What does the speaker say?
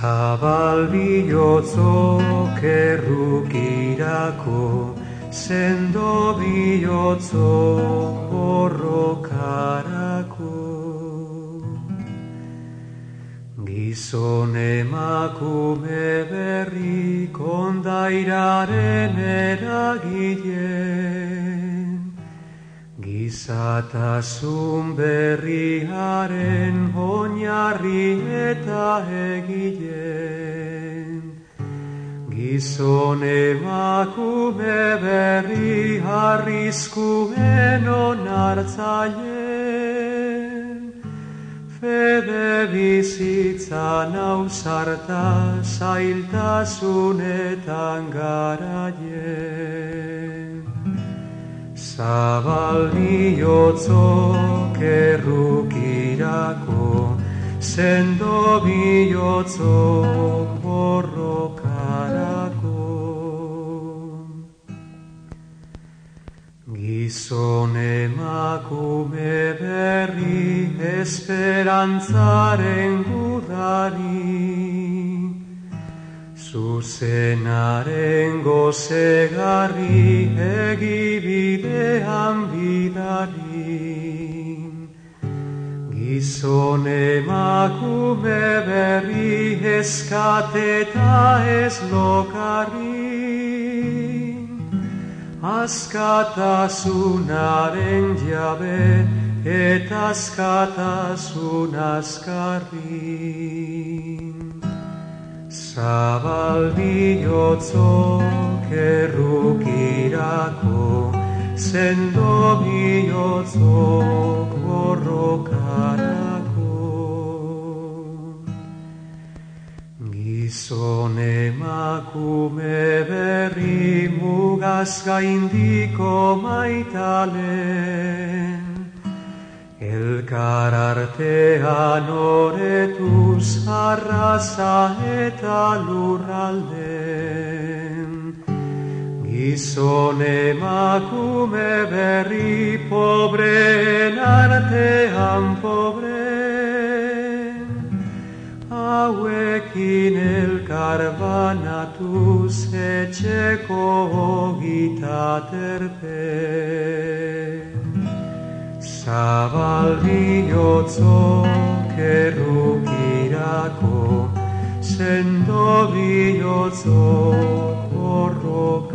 Zabal bihotzok errukirako, sendo bihotzok horrokarako. Gizon emakume berri kondairaren eragileen, Gizatasun berriaren oinarri eta egileen. Gizon emakume berri harrizkuen onartzaileen. Fede bizitzan ausarta zailtasunetan garaien. Zabal bihotzok errukirako, sendo bihotzok borrokarako. Gizon emakume berri esperantzaren gudari, Zuzenaren gozegarri egibidean bidari. Gizon emakume berri eskateta ez lokarri. Askatasunaren jabe eta askatasun askarri. Zabal bihotzok errukirako, sendo bihotzok borrokarako. Gizon emakume berri mugaz gaindiko maitalen, Elkar artean oretuz arraza eta lurralden. Gizon emakume berri pobreen artean pobre. Hauekin elkar banatuz etxeko gita terpen. Zabal bihotzok errukirako, sendo bihotzok horrok